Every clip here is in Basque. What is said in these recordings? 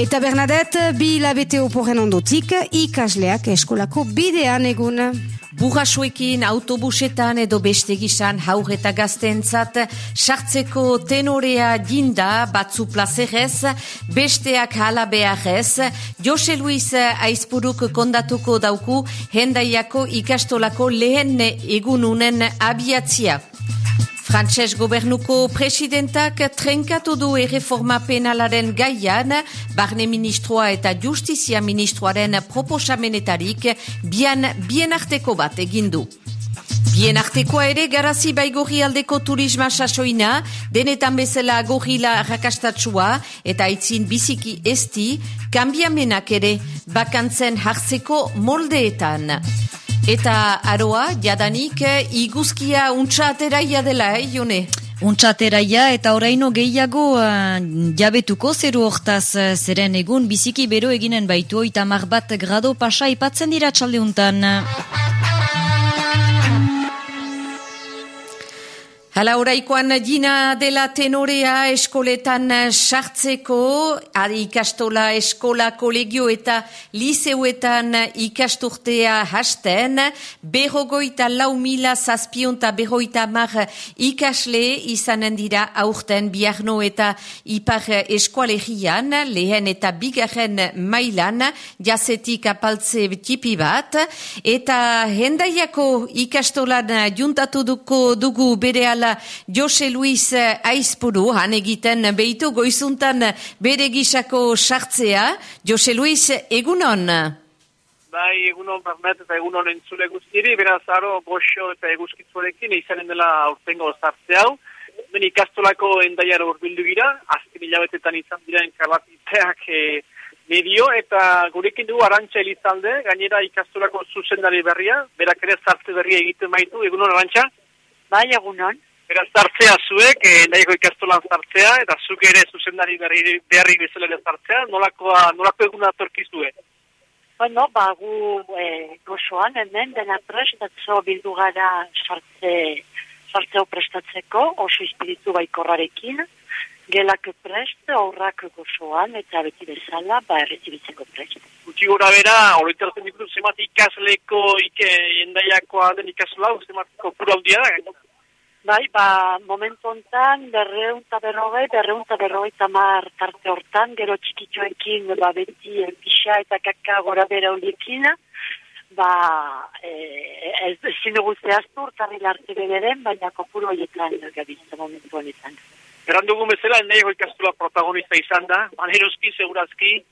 Eta Bernadette, bi labete oporren ondotik, ikasleak eskolako bidean egun. Burrasuekin, autobusetan edo beste gizan haur eta gazteentzat sartzeko tenorea ginda batzu plazerez, besteak hala beharrez, Jose Luis Aizpuruk kondatuko dauku hendaiako ikastolako lehen egununen abiatzia. Frantses gobernuko presidentak trenkatu du erreforma penalaren gaian, barne ministroa eta justizia ministroaren proposamenetarik bian bien arteko bat egindu. Bien artekoa ere garazi baigorri aldeko turisma sasoina, denetan bezala gorila rakastatsua eta aitzin biziki esti, kambiamenak ere bakantzen hartzeko moldeetan. Eta aroa, jadanik, iguzkia untxateraia dela, eh, jone? Untxateraia eta oraino gehiago uh, jabetuko zeru hortaz uh, zeren egun biziki bero eginen baitu oita bat grado pasa ipatzen dira txaldeuntan. Hala oraikoan jina dela tenorea eskoletan sartzeko, adi ikastola eskola kolegio eta liseuetan ikasturtea hasten, berrogoita lau mila zazpionta berroita mar ikasle izanen dira aurten biarno eta ipar eskualegian, lehen eta bigarren mailan, jazetik apaltze tipi bat, eta hendaiako ikastolan juntatu dugu bere Jose Luis Aizpuru, han egiten behitu goizuntan bere gisako sartzea. Jose Luis, egunon? Bai, egunon Barnet eta egunon entzule guztiri, beraz aro boxo eta eguzkitzuarekin izanen dela aurtengo sartze hau. Ben ikastolako endaiara urbildu gira, azken hilabetetan izan dira enkarbatiteak e, medio, eta gurekin dugu arantxa elizalde, gainera ikastolako zuzendari berria, berak ere sartze berria egiten baitu, egunon arantxa? Bai, egunon. Beraz, zartzea zuek, e, nahiko ikastolan zartzea, eta zuk ere zuzendari berri, beharri bezala ere zartzea, nolako, nolako eguna atorkizue? Bueno, ba, gu e, gozoan, hemen, dena prestatzo bildu gara sartze, sartzeo prestatzeko, oso espiritu baikorrarekin, gelak prest, aurrak gozoan, eta beti bezala, ba, errezibitzeko prest. Gutxi gura bera, horretarzen ditu, zemat ikasleko, ike, endaiakoa den ikasola, zematiko pura hundia da, Bai, ba, momentu ontan, berreunta berrogei, berreunta berrogei tamar tarte hortan, gero txikitxoekin, ba, beti, pixa eta kaka gora bera horiekin, ba, e, ez, ezin dugu zehaztu, urtarri larte bederen, baina kopuru horietan gabitza momentu honetan. Eran dugu bezala, nahi ikastula protagonista izan da, manerozki, segurazki,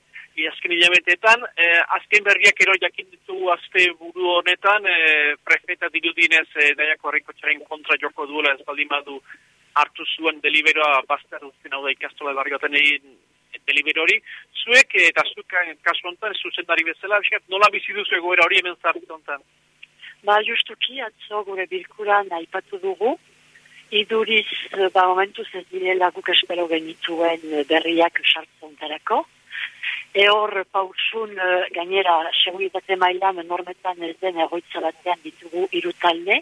azken hilabetetan, eh, azken berriak ero jakin ditugu azte buru honetan, eh, prefeta dirudinez eh, daiako harriko txaren kontra joko duela ez baldin badu hartu zuen deliberoa bastar duzten hau da ikastola barrioten egin deliberori. Zuek eh, eta zuek kasu honetan, zuzendari bezala, biskat, nola bizi duzu egoera hori hemen zartu honetan? Ba, justuki, atzo gure bilkuran aipatu dugu, iduriz, ba, momentu ez direla guk espero genituen berriak sartzen Eor pausun uh, gainera seguridate mailan normetan ez den egoitza batean ditugu iru talde.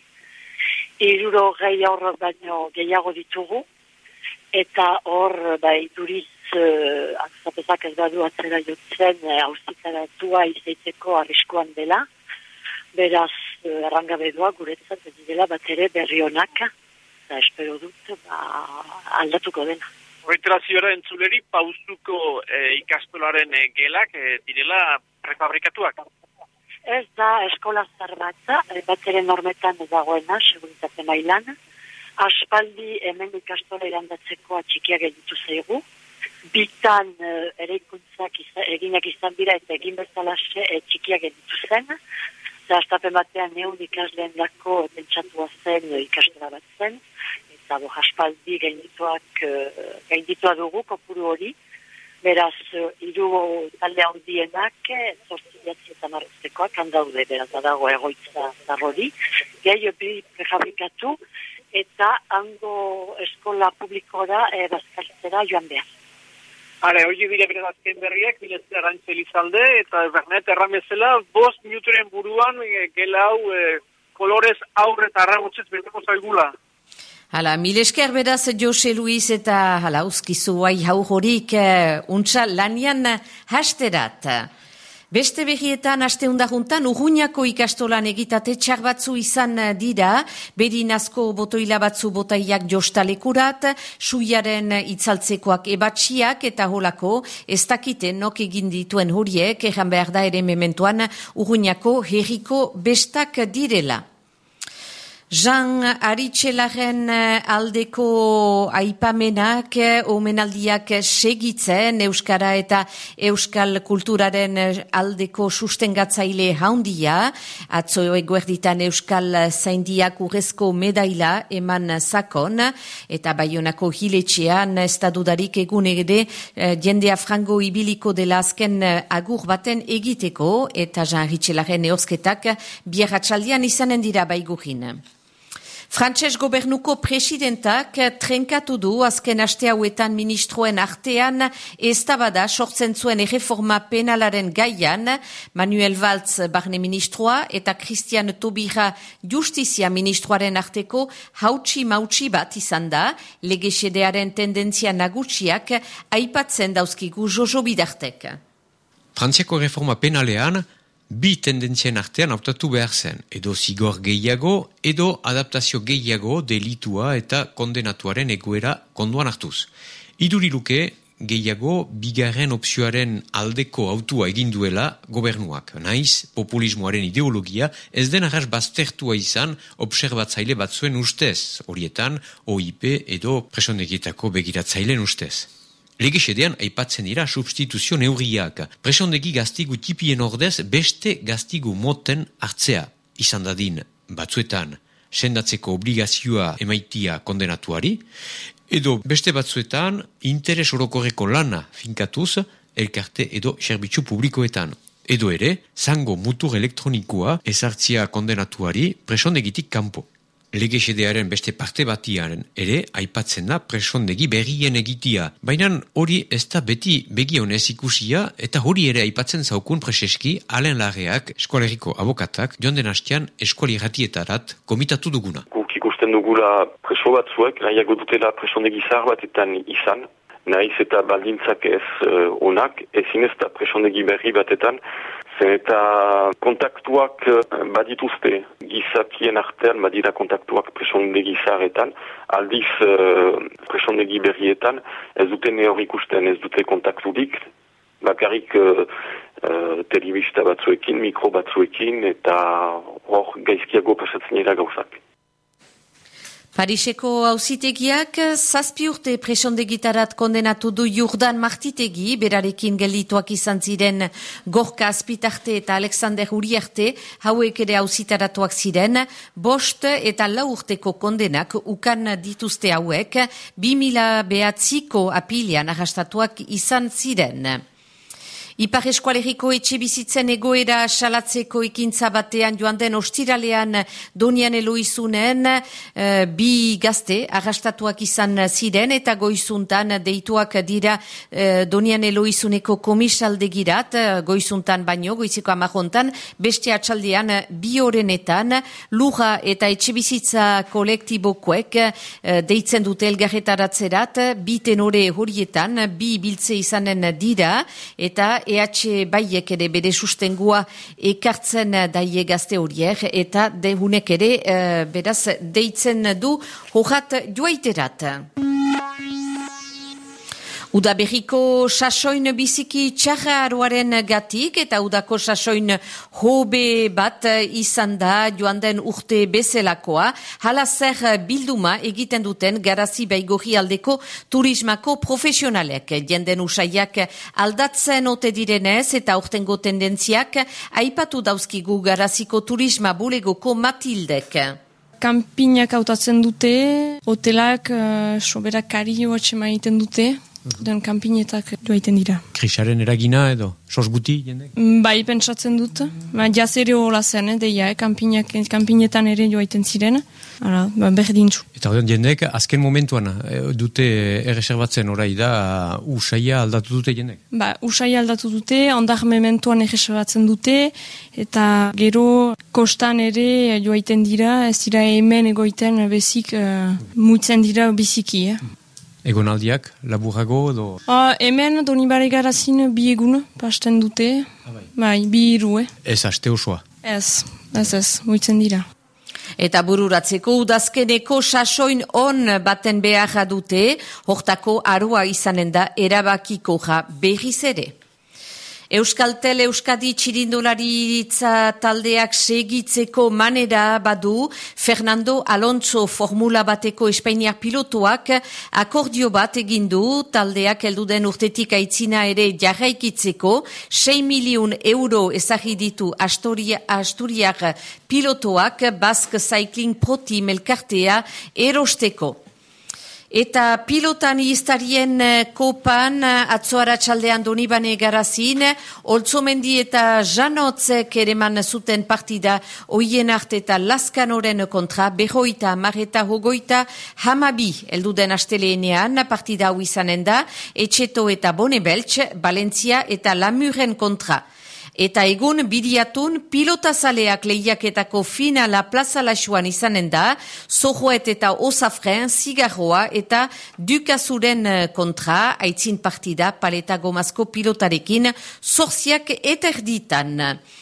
Iruro gehi hor baino gehiago ditugu. Eta hor bai duriz uh, ez badu atzera jotzen uh, tua izaiteko arriskoan dela. Beraz, uh, errangabe doa guretzat ez dela bat ere berri honak. Eta espero dut ba, aldatuko dena reiteraziora entzuleri pauzuko e, ikastolaren e, gelak e, direla prefabrikatuak. Ez da eskola zarbatza, bat ere normetan dagoena, seguritate mailan. Aspaldi hemen ikastola irandatzeko atxikiak editu zeigu. Bitan e, ere ikuntzak eginak izan dira eta egin bezala e, txikiak editu zen. Zahaztapen batean neun ikasleen dako pentsatua zen ikastola bat zen bo jaspaldi gaindituak uh, gainditua dugu kopuru hori. Beraz uh, iru talde handienak zortzi jatzi eta marruztekoak handaude beraz dago egoitza zarrori gehi bi prefabrikatu eta hango eskola publikora e, bazkaltzera joan behar. Hale, hori bide bere azken berriak, biletzea rantxe elizalde, eta bernet erramezela, bost minuturen buruan, e, gelau, e, kolorez aurre eta arragotzez beteko zaigula. Hala, mil esker beraz Jose Luis eta hala, uzkizu hau horik uh, untsa lanian hasterat. Beste behietan, aste hundajuntan, urruñako ikastolan egitate txar batzu izan dira, beri nazko botoila batzu botaiak jostalekurat, suiaren itzaltzekoak ebatxiak eta holako, ez dakite nok egin dituen horiek, ejan behar da ere mementuan, urruñako herriko bestak direla. Jean Aritxelaren eh, aldeko aipamenak, eh, omenaldiak segitzen Euskara eta Euskal kulturaren eh, aldeko sustengatzaile haundia, atzo eguerditan Euskal zaindiak urrezko medaila eman zakon, eta baionako hiletxean estadudarik egun egede jendea frango ibiliko dela azken agur baten egiteko, eta Jean Aritxelaren eosketak biarratxaldian izanen dira baigurin. Frantses gobernuko presidentak trenkatu du azken aste hauetan ministroen artean ez bada sortzen zuen erreforma penalaren gaian Manuel Valtz barne ministroa eta Christian Tobira justizia ministroaren arteko hautsi mautsi bat izan da legesedearen tendentzia nagutsiak aipatzen dauzkigu jojo bidartek. Frantziako reforma penalean bi tendentzien artean hautatu behar zen, edo zigor gehiago, edo adaptazio gehiago delitua eta kondenatuaren egoera konduan hartuz. Iduriluke, gehiago bigarren opzioaren aldeko autua eginduela gobernuak. Naiz, populismoaren ideologia ez den arras baztertua izan observatzaile batzuen ustez, horietan OIP edo presondegietako begiratzailen ustez. Legesedean aipatzen dira substituzio neurriak. Presondegi gaztigu tipien ordez beste gaztigu moten hartzea. Izan dadin batzuetan sendatzeko obligazioa emaitia kondenatuari, edo beste batzuetan interes orokorreko lana finkatuz elkarte edo serbitzu publikoetan. Edo ere, zango mutur elektronikoa ezartzia kondenatuari presondegitik kanpo. Legesedearen beste parte batiaren ere aipatzen da presondegi berrien egitia. Baina hori ez da beti begionez ikusia eta hori ere aipatzen zaukun preseski alen larreak eskualeriko abokatak joan den hastean eskuali ratietarat komitatu duguna. Guk ikusten dugula preso batzuek, nahiago dutela presondegi zahar batetan izan, nahiz eta baldintzak ez uh, onak, ezin ez da presondegi berri batetan, zen eta kontaktuak uh, badituzte gizakien artean badira kontaktuak presondegi zaretan, aldiz uh, presondegi berrietan ez dute neor ikusten, ez dute kontaktudik, bakarrik uh, uh, telebista batzuekin, mikro batzuekin eta hor gaizkiago pasatzen gauzak. Pariseko hausitegiak zazpi urte presondegitarat kondenatu du Jordan Martitegi, berarekin gelituak izan ziren Gorka Azpitarte eta Alexander Uriarte, hauek ere hausitaratuak ziren, bost eta lau urteko kondenak ukan dituzte hauek, bi mila behatziko apilian arrastatuak izan ziren. Ipar eskualeriko etxe bizitzen egoera salatzeko ikintza batean joan den ostiralean donian eloizunen uh, bi gazte arrastatuak izan ziren eta goizuntan deituak dira uh, donian eloizuneko komisaldegirat uh, goizuntan baino, goiziko amajontan, beste atxaldean bi horrenetan luja eta etxe bizitza kolektibokoek uh, deitzen dute elgarretaratzerat bi tenore horietan, bi biltze izanen dira eta EH baiek ere bere sustengua ekartzen daie gazte horiek eta dehunek ere uh, beraz deitzen du horat joaiterat. Udaberriko sasoin biziki txarra gatik eta udako sasoin hobe bat izan da joan den urte bezelakoa. Hala zer bilduma egiten duten garazi baigorri aldeko turismako profesionalek. Jenden usaiak aldatzen ote direnez eta urtengo tendentziak aipatu dauzkigu garaziko turisma bulegoko Matildek. Kampinak hautatzen dute, hotelak, uh, soberak kari egiten dute, den kanpinetak joaiten dira. Krisaren eragina edo, sos guti jendek? Mm, Bai, pentsatzen dut. Ba, jaz ere hola zen, eh, deia, eh, kanpinak, kanpinetan ere joaiten ziren. Ara, ba, berdintzu. Eta horren jendek, azken momentuan eh, dute erreserbatzen orai da, usaia aldatu dute jendek. Ba, usai aldatu dute, ondar mementuan egesabatzen dute, eta gero kostan ere joaiten dira, ez dira hemen egoiten bezik uh, muitzen dira biziki. Eh? Egonaldiak, laburago edo... Uh, hemen donibare garazin bi egun pasten dute, bai, bi iru, eh? Ez aste osoa. Ez, ez ez, muitzen dira. Eta bururatzeko udazkeneko sasoin on baten beharra dute, hortako arua izanen da erabakiko ja berriz ere. Euskaltel Euskadi txirindolaritza taldeak segitzeko manera badu Fernando Alonso formula bateko Espainiak pilotuak akordio bat egindu taldeak elduden urtetik aitzina ere jarraikitzeko 6 milion euro ezagiditu Astoria, Asturiak pilotuak Basque Cycling Pro Team elkartea erosteko. Eta pilotan iztarien kopan atzoara txaldean donibane garazin, Oltzomendi eta Janotzek ereman zuten partida oien arte eta Laskanoren kontra, behoita, marreta, hogoita, hamabi elduden asteleenean partida hau izanen da, Etxeto eta Bonebeltx, Valentzia eta Lamuren kontra. Eta egun bidiatun pilotazaleak lehiaketako finala plaza laxuan izanen da, Zohoet eta Osafren, Zigarroa eta Dukazuren kontra, aitzin partida paleta gomazko pilotarekin, zorziak eta erditan.